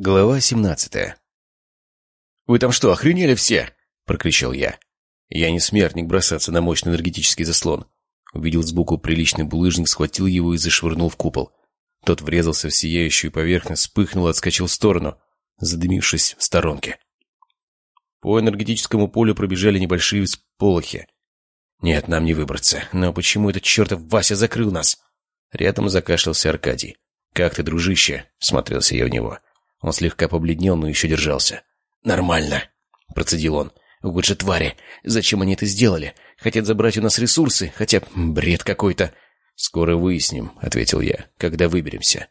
Глава семнадцатая. «Вы там что, охренели все?» — прокричал я. Я не смертник бросаться на мощный энергетический заслон. Увидел сбоку приличный булыжник, схватил его и зашвырнул в купол. Тот врезался в сияющую поверхность, вспыхнул и отскочил в сторону, задымившись в сторонке. По энергетическому полю пробежали небольшие всполохи. «Нет, нам не выбраться. Но почему этот чертов Вася закрыл нас?» Рядом закашлялся Аркадий. «Как ты, дружище?» — смотрелся я в него. Он слегка побледнел, но еще держался. «Нормально», — процедил он. «Вот же твари! Зачем они это сделали? Хотят забрать у нас ресурсы, хотя бред какой-то». «Скоро выясним», — ответил я, — «когда выберемся».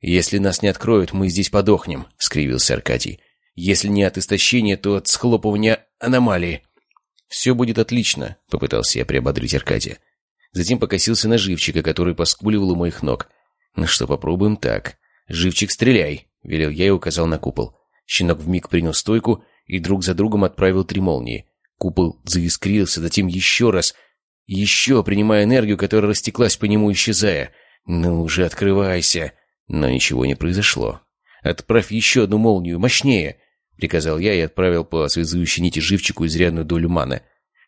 «Если нас не откроют, мы здесь подохнем», — скривился Аркадий. «Если не от истощения, то от схлопывания аномалии». «Все будет отлично», — попытался я приободрить Аркадия. Затем покосился на живчика, который поскуливал у моих ног. «Ну что, попробуем так. Живчик, стреляй!» — велел я и указал на купол. Щенок вмиг принял стойку и друг за другом отправил три молнии. Купол заискрился, затем еще раз, еще принимая энергию, которая растеклась по нему, исчезая. «Ну уже открывайся!» Но ничего не произошло. «Отправь еще одну молнию, мощнее!» — приказал я и отправил по связующей нити живчику изрядную долю маны.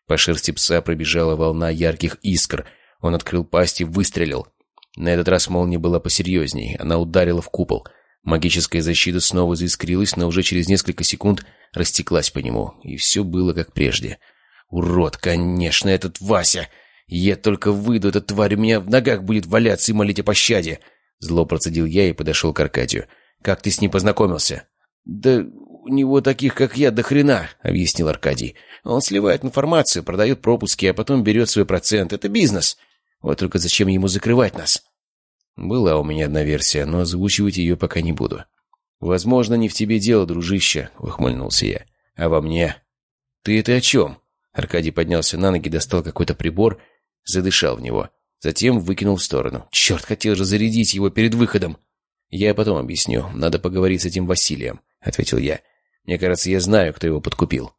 По шерсти пса пробежала волна ярких искр. Он открыл пасть и выстрелил. На этот раз молния была посерьезней. Она ударила в купол — Магическая защита снова заискрилась, но уже через несколько секунд растеклась по нему, и все было как прежде. «Урод, конечно, этот Вася! Я только выйду, эта тварь у меня в ногах будет валяться и молить о пощаде!» Зло процедил я и подошел к Аркадию. «Как ты с ним познакомился?» «Да у него таких, как я, до хрена», — объяснил Аркадий. «Он сливает информацию, продает пропуски, а потом берет свой процент. Это бизнес. Вот только зачем ему закрывать нас?» Была у меня одна версия, но озвучивать ее пока не буду. «Возможно, не в тебе дело, дружище», — ухмыльнулся я. «А во мне?» «Ты это о чем?» Аркадий поднялся на ноги, достал какой-то прибор, задышал в него. Затем выкинул в сторону. «Черт, хотел же зарядить его перед выходом!» «Я потом объясню. Надо поговорить с этим Василием», — ответил я. «Мне кажется, я знаю, кто его подкупил».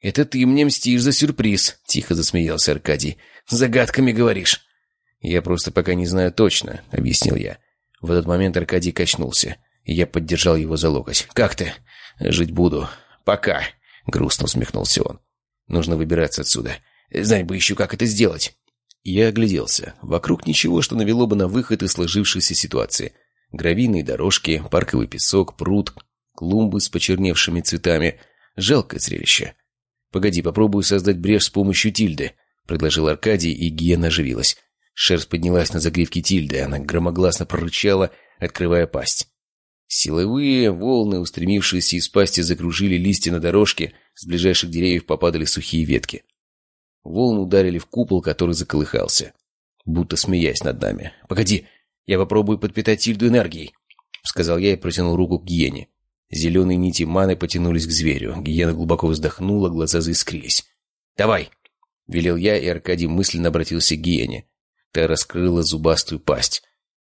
«Это ты мне мстишь за сюрприз», — тихо засмеялся Аркадий. «Загадками говоришь». «Я просто пока не знаю точно», — объяснил я. В этот момент Аркадий качнулся, я поддержал его за локоть. «Как ты?» «Жить буду. Пока», — грустно усмехнулся он. «Нужно выбираться отсюда. Знать бы еще, как это сделать». Я огляделся. Вокруг ничего, что навело бы на выход из сложившейся ситуации. Гравийные дорожки, парковый песок, пруд, клумбы с почерневшими цветами. Жалкое зрелище. «Погоди, попробую создать брешь с помощью тильды», — предложил Аркадий, и Гиена оживилась. Шерсть поднялась на загривке Тильды, она громогласно прорычала, открывая пасть. Силовые волны, устремившиеся из пасти, закружили листья на дорожке, с ближайших деревьев попадали сухие ветки. Волны ударили в купол, который заколыхался, будто смеясь над нами. «Погоди, я попробую подпитать Тильду энергией», — сказал я и протянул руку к гиене. Зеленые нити маны потянулись к зверю. Гиена глубоко вздохнула, глаза заискрились. «Давай!» — велел я, и Аркадий мысленно обратился к гиене. Та раскрыла зубастую пасть.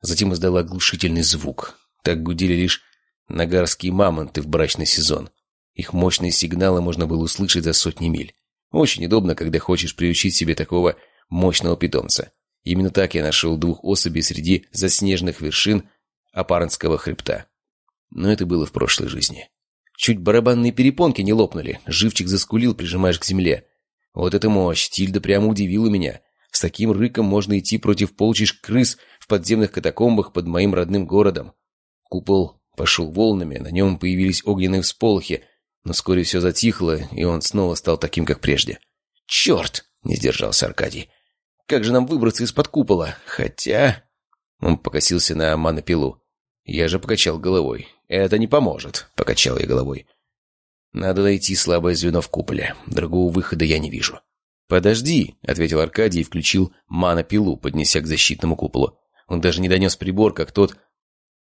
Затем издала оглушительный звук. Так гудели лишь нагарские мамонты в брачный сезон. Их мощные сигналы можно было услышать за сотни миль. Очень удобно, когда хочешь приучить себе такого мощного питомца. Именно так я нашел двух особей среди заснеженных вершин Апарнского хребта. Но это было в прошлой жизни. Чуть барабанные перепонки не лопнули. Живчик заскулил, прижимаешь к земле. Вот эта мощь! Тильда прямо удивила меня. С таким рыком можно идти против полчищ крыс в подземных катакомбах под моим родным городом. Купол пошел волнами, на нем появились огненные всполохи, но вскоре все затихло, и он снова стал таким, как прежде. «Черт!» — не сдержался Аркадий. «Как же нам выбраться из-под купола? Хотя...» Он покосился на манопилу. Я же покачал головой. «Это не поможет», — покачал я головой. «Надо найти слабое звено в куполе. Другого выхода я не вижу». «Подожди», — ответил Аркадий и включил манопилу, поднеся к защитному куполу. Он даже не донес прибор, как тот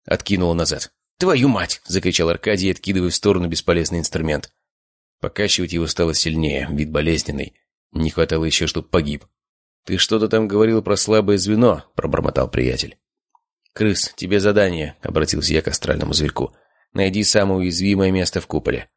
откинул назад. «Твою мать!» — закричал Аркадий, откидывая в сторону бесполезный инструмент. Покачивать его стало сильнее, вид болезненный. Не хватало еще, чтоб погиб. «Ты что-то там говорил про слабое звено», — пробормотал приятель. «Крыс, тебе задание», — обратился я к астральному зверьку. «Найди самое уязвимое место в куполе».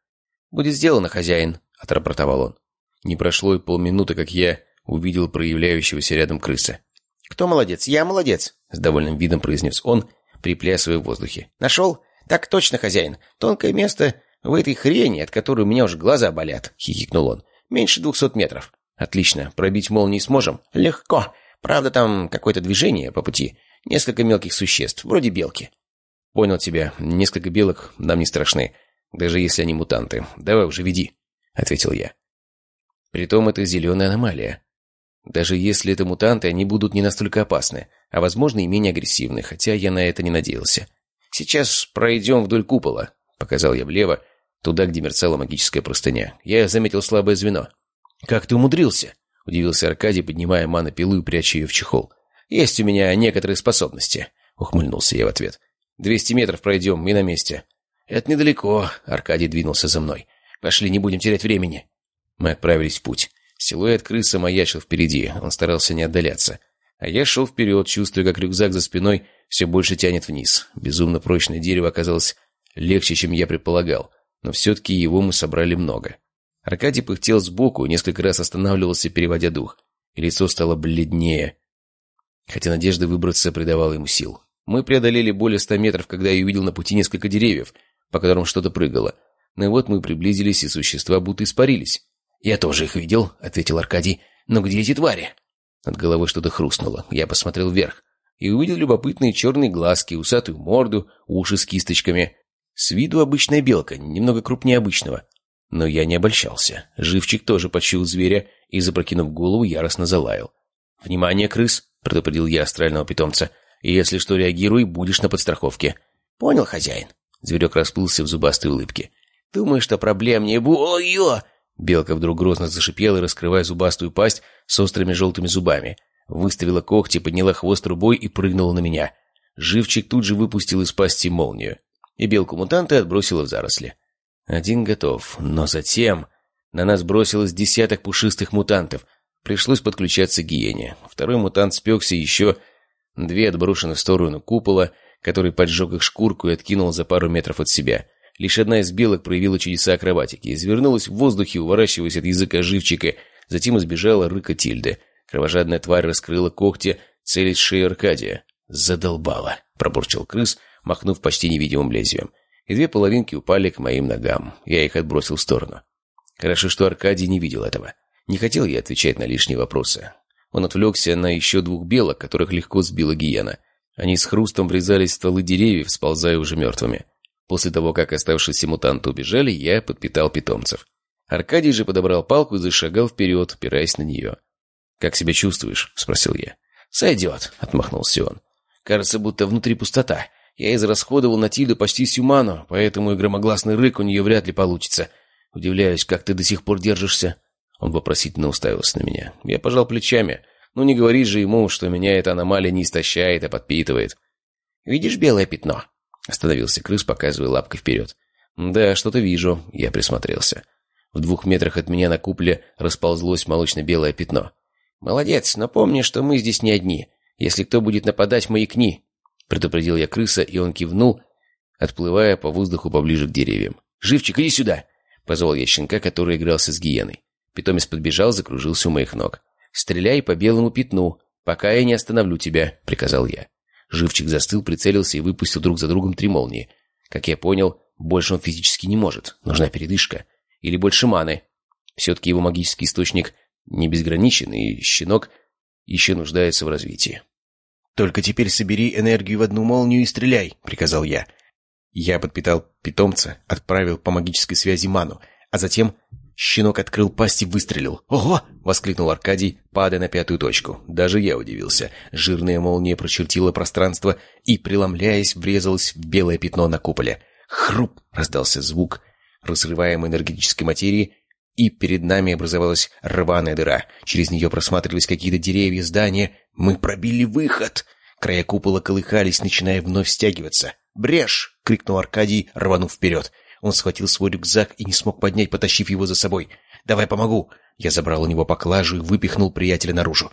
«Будет сделано, хозяин», — отрапортовал он. Не прошло и полминуты, как я увидел проявляющегося рядом крыса. «Кто молодец? Я молодец!» — с довольным видом произнес он, приплясывая в воздухе. «Нашел? «Так точно, хозяин. Тонкое место в этой хрени, от которой у меня уже глаза болят», — хихикнул он. «Меньше двухсот метров». «Отлично. Пробить молнии сможем?» «Легко. Правда, там какое-то движение по пути. Несколько мелких существ, вроде белки». «Понял тебя. Несколько белок нам не страшны, даже если они мутанты. Давай уже веди», — ответил я. Притом это зеленая аномалия. Даже если это мутанты, они будут не настолько опасны, а, возможно, и менее агрессивны, хотя я на это не надеялся. «Сейчас пройдем вдоль купола», — показал я влево, туда, где мерцала магическая простыня. Я заметил слабое звено. «Как ты умудрился?» — удивился Аркадий, поднимая манопилу и пряча ее в чехол. «Есть у меня некоторые способности», — ухмыльнулся я в ответ. «Двести метров пройдем, и на месте». «Это недалеко», — Аркадий двинулся за мной. «Пошли, не будем терять времени». Мы отправились в путь. Силуэт крысы маячил впереди, он старался не отдаляться. А я шел вперед, чувствуя, как рюкзак за спиной все больше тянет вниз. Безумно прочное дерево оказалось легче, чем я предполагал, но все-таки его мы собрали много. Аркадий пыхтел сбоку, несколько раз останавливался, переводя дух, и лицо стало бледнее, хотя надежда выбраться придавала ему сил. Мы преодолели более ста метров, когда я увидел на пути несколько деревьев, по которым что-то прыгало. Но вот мы приблизились, и существа будто испарились. «Я тоже их видел», — ответил Аркадий. «Но где эти твари?» Над головой что-то хрустнуло. Я посмотрел вверх и увидел любопытные черные глазки, усатую морду, уши с кисточками. С виду обычная белка, немного крупнее обычного. Но я не обольщался. Живчик тоже почуял зверя и, запрокинув голову, яростно залаял. «Внимание, крыс!» — предупредил я астрального питомца. «Если что, реагируй, будешь на подстраховке». «Понял, хозяин?» Зверек расплылся в зубастой улыбке. «Думаю, что проблем не будет...» Белка вдруг грозно зашипела, раскрывая зубастую пасть с острыми желтыми зубами. Выставила когти, подняла хвост трубой и прыгнула на меня. Живчик тут же выпустил из пасти молнию. И белку-мутанта отбросила в заросли. Один готов, но затем... На нас бросилось десяток пушистых мутантов. Пришлось подключаться к гиене. Второй мутант спекся еще... Две отброшены в сторону купола, который поджег их шкурку и откинул за пару метров от себя — Лишь одна из белок проявила чудеса акробатики, извернулась в воздухе, уворачиваясь от языка живчика, затем избежала рыка Тильды. Кровожадная тварь раскрыла когти, целясь шею Аркадия. «Задолбала!» — пробурчал крыс, махнув почти невидимым лезвием. И две половинки упали к моим ногам. Я их отбросил в сторону. Хорошо, что Аркадий не видел этого. Не хотел я отвечать на лишние вопросы. Он отвлекся на еще двух белок, которых легко сбила гиена. Они с хрустом врезались в стволы деревьев, сползая уже мертвыми. После того, как оставшиеся мутанты убежали, я подпитал питомцев. Аркадий же подобрал палку и зашагал вперед, опираясь на нее. «Как себя чувствуешь?» — спросил я. «Сойдет», — отмахнулся он. «Кажется, будто внутри пустота. Я израсходовал на Тильду почти всю ману, поэтому и громогласный рык у нее вряд ли получится. Удивляюсь, как ты до сих пор держишься». Он вопросительно уставился на меня. Я пожал плечами. «Ну не говори же ему, что меня эта аномалия не истощает, а подпитывает». «Видишь белое пятно?» Остановился крыс, показывая лапкой вперед. «Да, что-то вижу». Я присмотрелся. В двух метрах от меня на купле расползлось молочно-белое пятно. «Молодец, но помни, что мы здесь не одни. Если кто будет нападать, маякни!» Предупредил я крыса, и он кивнул, отплывая по воздуху поближе к деревьям. «Живчик, иди сюда!» Позвал я щенка, который игрался с гиеной. Питомец подбежал, закружился у моих ног. «Стреляй по белому пятну, пока я не остановлю тебя», — приказал я. Живчик застыл, прицелился и выпустил друг за другом три молнии. Как я понял, больше он физически не может. Нужна передышка. Или больше маны. Все-таки его магический источник не безграничен, и щенок еще нуждается в развитии. «Только теперь собери энергию в одну молнию и стреляй», — приказал я. Я подпитал питомца, отправил по магической связи ману, а затем Щенок открыл пасть и выстрелил. «Ого!» — воскликнул Аркадий, падая на пятую точку. Даже я удивился. Жирная молния прочертила пространство и, преломляясь, врезалась в белое пятно на куполе. «Хруп!» — раздался звук разрываемой энергетической материи, и перед нами образовалась рваная дыра. Через нее просматривались какие-то деревья, здания. Мы пробили выход! Края купола колыхались, начиная вновь стягиваться. «Брешь!» — крикнул Аркадий, рванув вперед. Он схватил свой рюкзак и не смог поднять, потащив его за собой. «Давай помогу!» Я забрал у него поклажу и выпихнул приятеля наружу.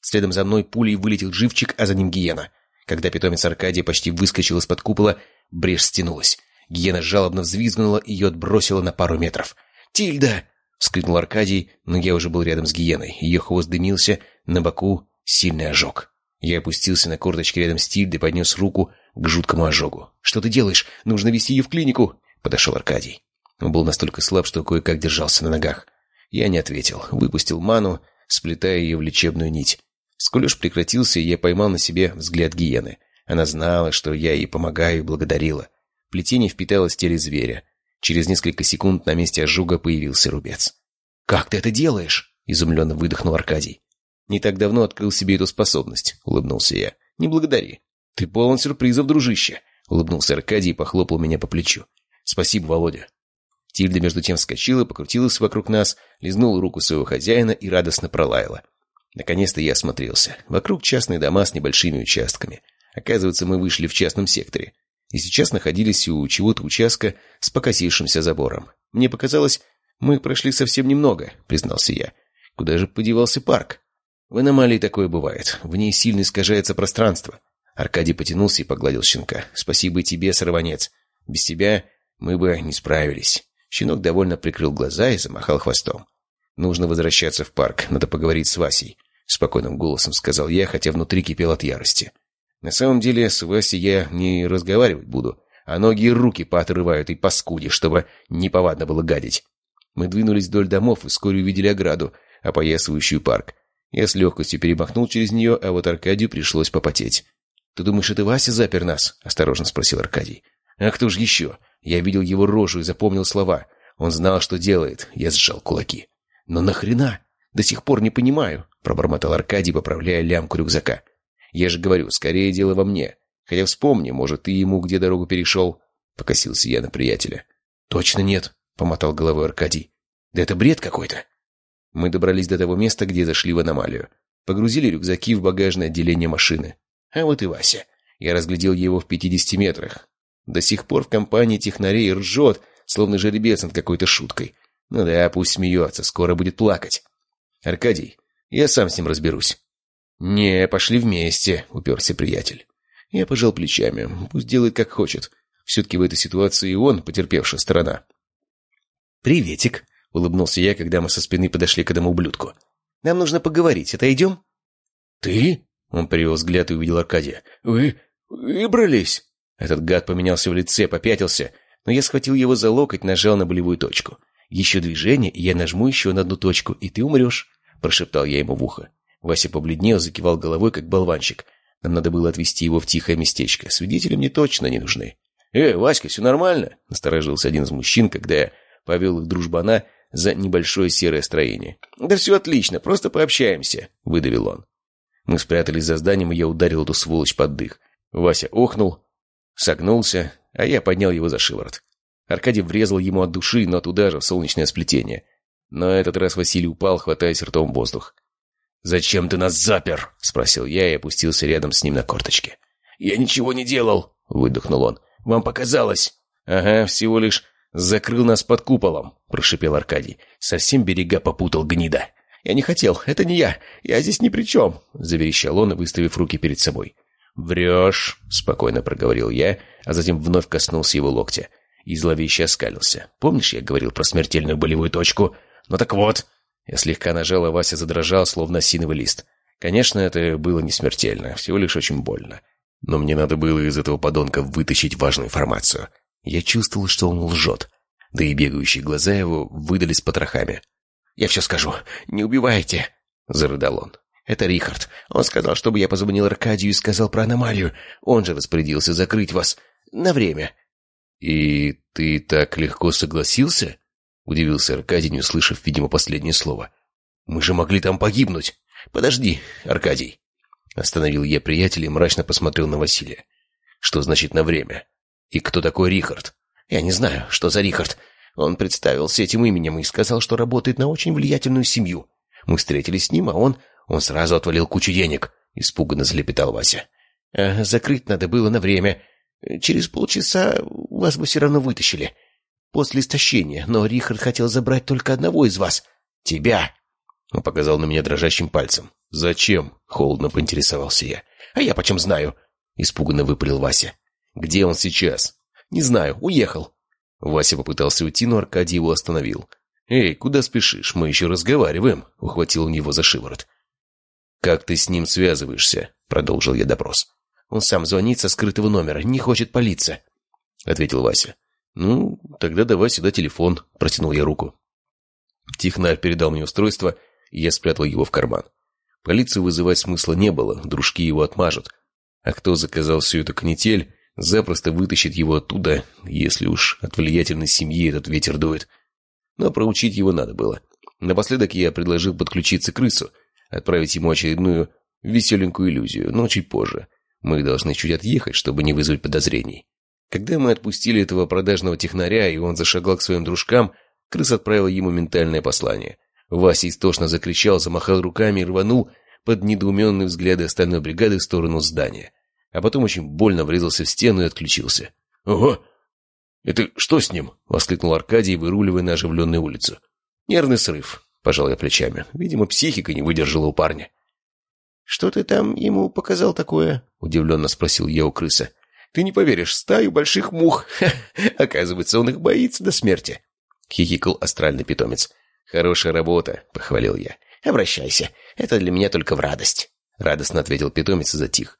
Следом за мной пулей вылетел живчик, а за ним гиена. Когда питомец Аркадия почти выскочил из-под купола, брешь стянулась. Гиена жалобно взвизгнула и ее отбросила на пару метров. «Тильда!» — вскрикнул Аркадий, но я уже был рядом с гиеной. Ее хвост дымился, на боку сильный ожог. Я опустился на корточки рядом с Тильдой, поднес руку к жуткому ожогу. «Что ты делаешь? Нужно вести ее в клинику!» Подошел Аркадий. Он был настолько слаб, что кое-как держался на ногах. Я не ответил. Выпустил ману, сплетая ее в лечебную нить. Скулеж прекратился, и я поймал на себе взгляд гиены. Она знала, что я ей помогаю, и благодарила. Плетение впиталось в теле зверя. Через несколько секунд на месте ожога появился рубец. «Как ты это делаешь?» — изумленно выдохнул Аркадий. «Не так давно открыл себе эту способность», — улыбнулся я. «Не благодари». «Ты полон сюрпризов, дружище», — улыбнулся Аркадий и похлопал меня по плечу. «Спасибо, Володя». Тильда между тем вскочила, покрутилась вокруг нас, лизнула руку своего хозяина и радостно пролаяла. Наконец-то я осмотрелся. Вокруг частные дома с небольшими участками. Оказывается, мы вышли в частном секторе. И сейчас находились у чего-то участка с покосившимся забором. Мне показалось, мы прошли совсем немного, признался я. Куда же подевался парк? В аномалии такое бывает. В ней сильно искажается пространство. Аркадий потянулся и погладил щенка. «Спасибо тебе, сорванец. Без тебя мы бы не справились». Щенок довольно прикрыл глаза и замахал хвостом. «Нужно возвращаться в парк. Надо поговорить с Васей», — спокойным голосом сказал я, хотя внутри кипел от ярости. «На самом деле с Васей я не разговаривать буду, а ноги и руки поотрывают и паскуди, чтобы неповадно было гадить». Мы двинулись вдоль домов и вскоре увидели ограду, опоясывающую парк. Я с легкостью перемахнул через нее, а вот Аркадию пришлось попотеть. «Ты думаешь, это Вася запер нас?» — осторожно спросил Аркадий. «А кто же еще?» Я видел его рожу и запомнил слова. Он знал, что делает. Я сжал кулаки. «Но нахрена? До сих пор не понимаю», — пробормотал Аркадий, поправляя лямку рюкзака. «Я же говорю, скорее дело во мне. Хотя вспомни, может, ты ему где дорогу перешел?» Покосился я на приятеля. «Точно нет», — помотал головой Аркадий. «Да это бред какой-то». Мы добрались до того места, где зашли в аномалию. Погрузили рюкзаки в багажное отделение машины. А вот и Вася. Я разглядел его в пятидесяти метрах. До сих пор в компании технарей ржет, словно жеребец над какой-то шуткой. Ну да, пусть смеется, скоро будет плакать. Аркадий, я сам с ним разберусь. «Не, пошли вместе», — уперся приятель. Я пожал плечами. Пусть делает, как хочет. Все-таки в этой ситуации он потерпевшая сторона. «Приветик», — улыбнулся я, когда мы со спины подошли к этому ублюдку. «Нам нужно поговорить. Отойдем?» «Ты?» Он перевел взгляд и увидел Аркадия. «Вы выбрались?» Этот гад поменялся в лице, попятился, но я схватил его за локоть, нажал на болевую точку. «Еще движение, и я нажму еще на одну точку, и ты умрешь», — прошептал я ему в ухо. Вася побледнел, закивал головой, как болванчик. Нам надо было отвезти его в тихое местечко. Свидетели мне точно не нужны. «Эй, Васька, все нормально?» — насторожился один из мужчин, когда я повел их дружбана за небольшое серое строение. «Да все отлично, просто пообщаемся», — выдавил он. Мы спрятались за зданием, и я ударил эту сволочь под дых. Вася охнул, согнулся, а я поднял его за шиворот. Аркадий врезал ему от души, но туда же, в солнечное сплетение. Но этот раз Василий упал, хватаясь ртом воздух. «Зачем ты нас запер?» — спросил я и опустился рядом с ним на корточке. «Я ничего не делал!» — выдохнул он. «Вам показалось!» «Ага, всего лишь закрыл нас под куполом», — прошипел Аркадий. «Совсем берега попутал, гнида!» «Я не хотел, это не я, я здесь ни при чем», — заверещал он, выставив руки перед собой. «Врешь», — спокойно проговорил я, а затем вновь коснулся его локтя. И зловеще оскалился. «Помнишь, я говорил про смертельную болевую точку? Ну так вот». Я слегка нажал, а Вася задрожал, словно осиновый лист. Конечно, это было не смертельно, всего лишь очень больно. Но мне надо было из этого подонка вытащить важную информацию. Я чувствовал, что он лжет. Да и бегающие глаза его выдались потрохами. «Я все скажу. Не убивайте!» — зарыдал он. «Это Рихард. Он сказал, чтобы я позвонил Аркадию и сказал про аномалию. Он же распорядился закрыть вас. На время». «И ты так легко согласился?» — удивился Аркадий, не услышав, видимо, последнее слово. «Мы же могли там погибнуть. Подожди, Аркадий». Остановил я приятеля и мрачно посмотрел на Василия. «Что значит на время? И кто такой Рихард?» «Я не знаю, что за Рихард. Он представился этим именем и сказал, что работает на очень влиятельную семью. Мы встретились с ним, а он... Он сразу отвалил кучу денег. Испуганно залепетал Вася. «А закрыть надо было на время. Через полчаса вас бы все равно вытащили. После истощения. Но Рихард хотел забрать только одного из вас. Тебя!» Он показал на меня дрожащим пальцем. «Зачем?» — холодно поинтересовался я. «А я почем знаю?» — испуганно выпалил Вася. «Где он сейчас?» «Не знаю. Уехал. Вася попытался уйти, но Аркадий его остановил. «Эй, куда спешишь? Мы еще разговариваем», — ухватил он его за шиворот. «Как ты с ним связываешься?» — продолжил я допрос. «Он сам звонит со скрытого номера, не хочет палиться», — ответил Вася. «Ну, тогда давай сюда телефон», — протянул я руку. Технарь передал мне устройство, и я спрятал его в карман. Полицию вызывать смысла не было, дружки его отмажут. А кто заказал всю эту канитель, запросто вытащит его оттуда, если уж от влиятельной семьи этот ветер дует. Но проучить его надо было. Напоследок я предложил подключиться крысу, отправить ему очередную веселенькую иллюзию, но чуть позже. Мы должны чуть отъехать, чтобы не вызвать подозрений. Когда мы отпустили этого продажного технаря, и он зашагал к своим дружкам, крыс отправил ему ментальное послание. Вася истошно закричал, замахал руками и рванул под недоуменные взгляды остальной бригады в сторону здания. А потом очень больно врезался в стену и отключился. «Ого! Это что с ним?» — воскликнул Аркадий, выруливая на оживленную улицу. «Нервный срыв», — пожал я плечами. «Видимо, психика не выдержала у парня». «Что ты там ему показал такое?» — удивленно спросил я у крыса. «Ты не поверишь, стаю больших мух. Оказывается, он их боится до смерти», — хихикал астральный питомец. «Хорошая работа», — похвалил я. «Обращайся. Это для меня только в радость», — радостно ответил питомец и затих.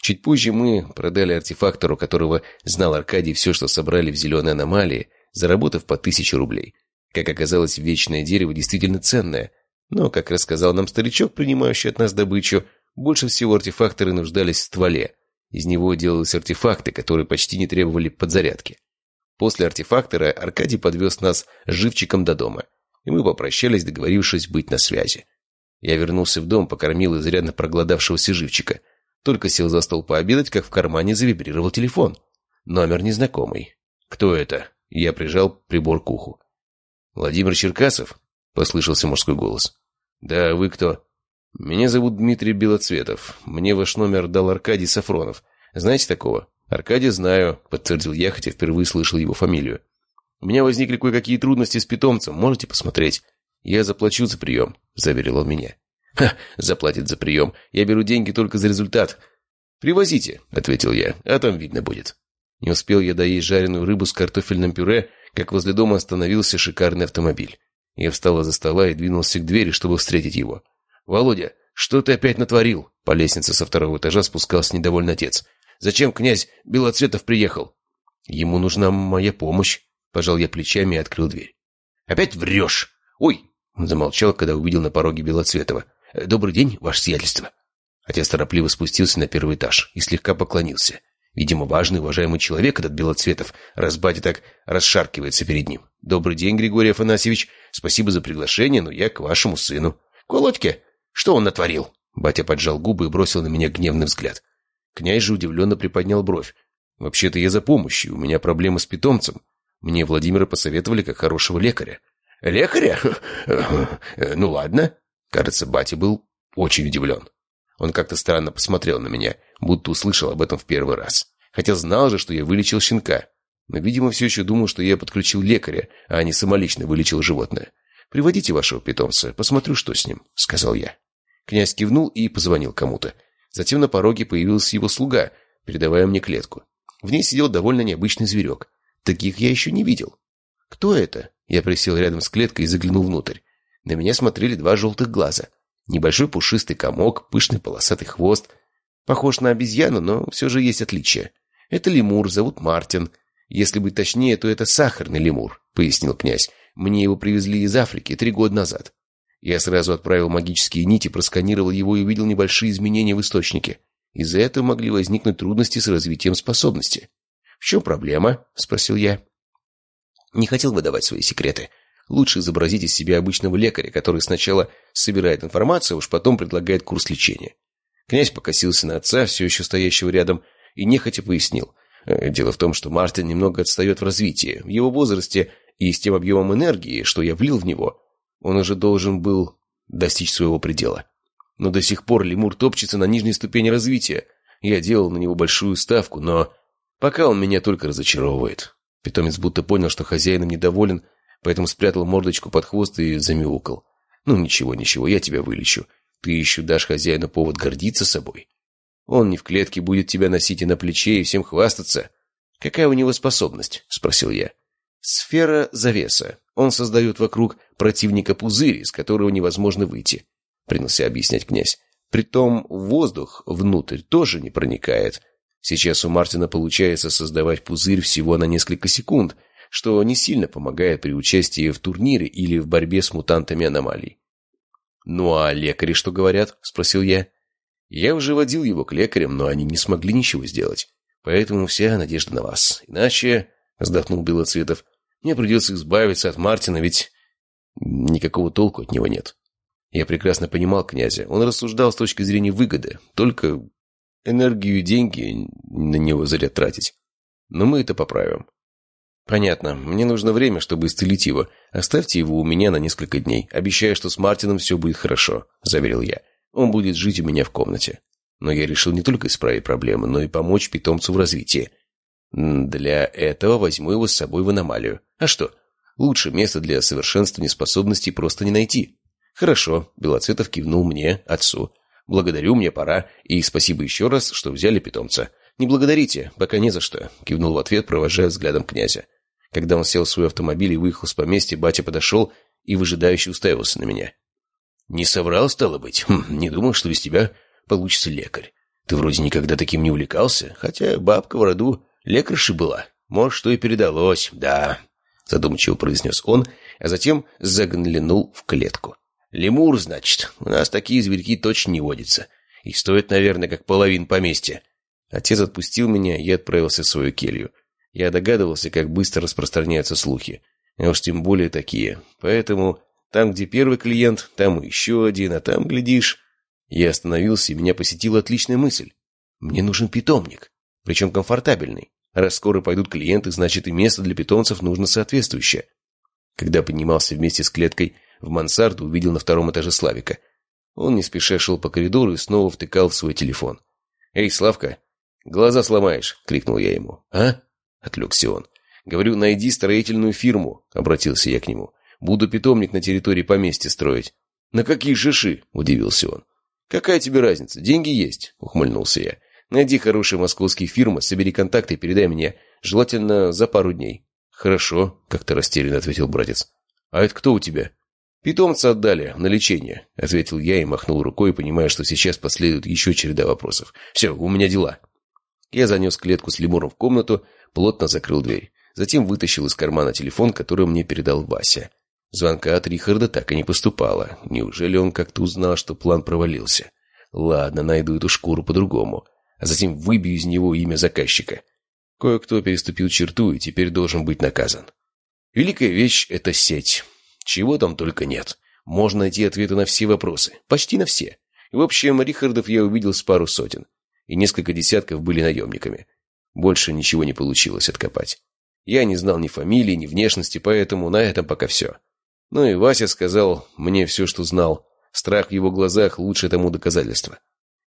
Чуть позже мы продали артефактору, которого знал Аркадий, все, что собрали в зеленой аномалии, заработав по тысяче рублей. Как оказалось, вечное дерево действительно ценное, но, как рассказал нам старичок, принимающий от нас добычу, больше всего артефакторы нуждались в стволе. Из него делались артефакты, которые почти не требовали подзарядки. После артефактора Аркадий подвез нас живчиком до дома, и мы попрощались, договорившись быть на связи. Я вернулся в дом, покормил изрядно проголодавшегося живчика. Только сел за стол пообедать, как в кармане завибрировал телефон. Номер незнакомый. «Кто это?» Я прижал прибор к уху. «Владимир Черкасов?» — послышался мужской голос. «Да, вы кто?» «Меня зовут Дмитрий Белоцветов. Мне ваш номер дал Аркадий Сафронов. Знаете такого?» «Аркадия знаю», — подтвердил я, хотя впервые слышал его фамилию. «У меня возникли кое-какие трудности с питомцем. Можете посмотреть?» «Я заплачу за прием», — заверил он меня. «Ха, заплатит за прием. Я беру деньги только за результат». «Привозите», — ответил я, — «а там видно будет». Не успел я доесть жареную рыбу с картофельным пюре, как возле дома остановился шикарный автомобиль. Я встал из-за стола и двинулся к двери, чтобы встретить его. «Володя, что ты опять натворил?» По лестнице со второго этажа спускался недовольный отец. «Зачем князь Белоцветов приехал?» «Ему нужна моя помощь», — пожал я плечами и открыл дверь. «Опять врешь! Ой!» Он замолчал, когда увидел на пороге Белоцветова. «Добрый день, ваше сиятельство!» Отец торопливо спустился на первый этаж и слегка поклонился. Видимо, важный, уважаемый человек этот Белоцветов, раз батя так расшаркивается перед ним. «Добрый день, Григорий Афанасьевич. Спасибо за приглашение, но я к вашему сыну». «К Володьке? Что он натворил?» Батя поджал губы и бросил на меня гневный взгляд. Князь же удивленно приподнял бровь. «Вообще-то я за помощью, у меня проблемы с питомцем. Мне Владимира посоветовали как хорошего лекаря». «Лекаря? Ну ладно». Кажется, батя был очень удивлен. Он как-то странно посмотрел на меня, будто услышал об этом в первый раз. Хотя знал же, что я вылечил щенка. Но, видимо, все еще думал, что я подключил лекаря, а не самолично вылечил животное. «Приводите вашего питомца, посмотрю, что с ним», — сказал я. Князь кивнул и позвонил кому-то. Затем на пороге появился его слуга, передавая мне клетку. В ней сидел довольно необычный зверек. Таких я еще не видел. «Кто это?» Я присел рядом с клеткой и заглянул внутрь. На меня смотрели два желтых глаза — Небольшой пушистый комок, пышный полосатый хвост. Похож на обезьяну, но все же есть отличия. Это лемур, зовут Мартин. Если быть точнее, то это сахарный лемур, пояснил князь. Мне его привезли из Африки три года назад. Я сразу отправил магические нити, просканировал его и увидел небольшие изменения в источнике. Из-за этого могли возникнуть трудности с развитием способности. «В чем проблема?» — спросил я. Не хотел выдавать свои секреты. Лучше изобразить из себя обычного лекаря, который сначала собирает информацию, а уж потом предлагает курс лечения. Князь покосился на отца, все еще стоящего рядом, и нехотя пояснил. «Э, дело в том, что Мартин немного отстает в развитии. В его возрасте и с тем объемом энергии, что я влил в него, он уже должен был достичь своего предела. Но до сих пор лемур топчется на нижней ступени развития. Я делал на него большую ставку, но пока он меня только разочаровывает. Питомец будто понял, что хозяином недоволен, поэтому спрятал мордочку под хвост и замяукал. «Ну ничего, ничего, я тебя вылечу. Ты еще дашь хозяину повод гордиться собой. Он не в клетке будет тебя носить и на плече, и всем хвастаться. Какая у него способность?» — спросил я. «Сфера завеса. Он создает вокруг противника пузырь, из которого невозможно выйти», — принялся объяснять князь. Притом воздух внутрь тоже не проникает. Сейчас у Мартина получается создавать пузырь всего на несколько секунд, что не сильно помогает при участии в турнире или в борьбе с мутантами аномалий. «Ну а лекари что говорят?» – спросил я. Я уже водил его к лекарям, но они не смогли ничего сделать. Поэтому вся надежда на вас. Иначе, — вздохнул Белоцветов, — мне придется избавиться от Мартина, ведь никакого толку от него нет. Я прекрасно понимал князя. Он рассуждал с точки зрения выгоды. Только энергию и деньги на него зря тратить. Но мы это поправим. Понятно. Мне нужно время, чтобы исцелить его. Оставьте его у меня на несколько дней. Обещаю, что с Мартином все будет хорошо, — заверил я. Он будет жить у меня в комнате. Но я решил не только исправить проблемы, но и помочь питомцу в развитии. Для этого возьму его с собой в аномалию. А что? Лучше места для совершенствования способностей просто не найти. Хорошо, Белоцветов кивнул мне, отцу. Благодарю, мне пора. И спасибо еще раз, что взяли питомца. Не благодарите, пока не за что, кивнул в ответ, провожая взглядом князя. Когда он сел в свой автомобиль и выехал с поместья, батя подошел и выжидающе уставился на меня. «Не соврал, стало быть? Хм, не думал, что из тебя получится лекарь. Ты вроде никогда таким не увлекался, хотя бабка в роду лекарши была. Может, что и передалось, да», — задумчиво произнес он, а затем заглянул в клетку. «Лемур, значит, у нас такие зверьки точно не водятся. И стоит, наверное, как половин поместья». Отец отпустил меня и отправился в свою келью. Я догадывался, как быстро распространяются слухи. А уж тем более такие. Поэтому там, где первый клиент, там еще один, а там, глядишь... Я остановился, и меня посетила отличная мысль. Мне нужен питомник, причем комфортабельный. Раз скоро пойдут клиенты, значит и место для питомцев нужно соответствующее. Когда поднимался вместе с клеткой в мансарду, увидел на втором этаже Славика. Он не спеша шел по коридору и снова втыкал в свой телефон. «Эй, Славка, глаза сломаешь!» — крикнул я ему. «А?» — отвлекся он. «Говорю, найди строительную фирму», — обратился я к нему. Буду питомник на территории поместья строить». «На какие шиши?» – удивился он. «Какая тебе разница? Деньги есть», – ухмыльнулся я. «Найди хорошие московские фирмы, собери контакты и передай мне, желательно за пару дней». «Хорошо», – как-то растерянно ответил братец. «А это кто у тебя?» «Питомца отдали на лечение», — ответил я и махнул рукой, понимая, что сейчас последует еще череда вопросов. «Все, у меня дела». Я занес клетку с лемуром в комнату, плотно закрыл дверь. Затем вытащил из кармана телефон, который мне передал Вася. Звонка от Рихарда так и не поступало. Неужели он как-то узнал, что план провалился? Ладно, найду эту шкуру по-другому. А затем выбью из него имя заказчика. Кое-кто переступил черту и теперь должен быть наказан. Великая вещь — это сеть. Чего там только нет. Можно найти ответы на все вопросы. Почти на все. В общем, Рихардов я увидел с пару сотен. И несколько десятков были наемниками. Больше ничего не получилось откопать. Я не знал ни фамилии, ни внешности, поэтому на этом пока все. Ну и Вася сказал мне все, что знал. Страх в его глазах – лучше тому доказательство.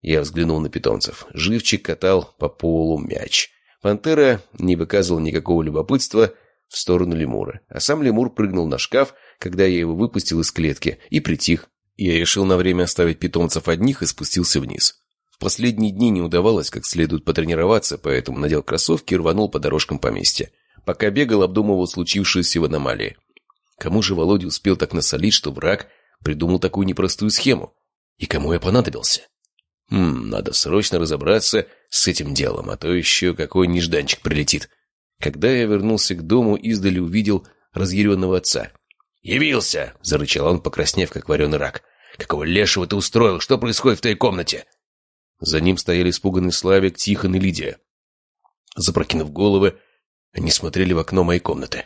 Я взглянул на питомцев. Живчик катал по полу мяч. Пантера не выказывал никакого любопытства в сторону лемура. А сам лемур прыгнул на шкаф, когда я его выпустил из клетки, и притих. Я решил на время оставить питомцев одних и спустился вниз. Последние дни не удавалось как следует потренироваться, поэтому надел кроссовки и рванул по дорожкам поместья. Пока бегал, обдумывал случившееся в аномалии. Кому же Володя успел так насолить, что враг придумал такую непростую схему? И кому я понадобился? Хм, надо срочно разобраться с этим делом, а то еще какой нежданчик прилетит. Когда я вернулся к дому, издали увидел разъяренного отца. «Явился!» — зарычал он, покраснев, как вареный рак. «Какого лешего ты устроил? Что происходит в твоей комнате?» За ним стояли испуганный Славик, Тихон и Лидия. Запрокинув головы, они смотрели в окно моей комнаты.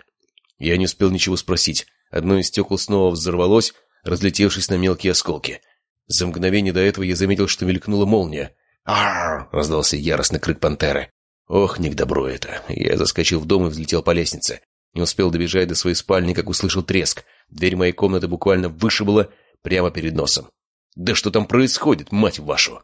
Я не успел ничего спросить. Одно из стекол снова взорвалось, разлетевшись на мелкие осколки. За мгновение до этого я заметил, что мелькнула молния. «Арррр!» — раздался яростный крик пантеры. «Ох, не к добру это!» Я заскочил в дом и взлетел по лестнице. Не успел добежать до своей спальни, как услышал треск. Дверь моей комнаты буквально вышибла прямо перед носом. «Да что там происходит, мать вашу?»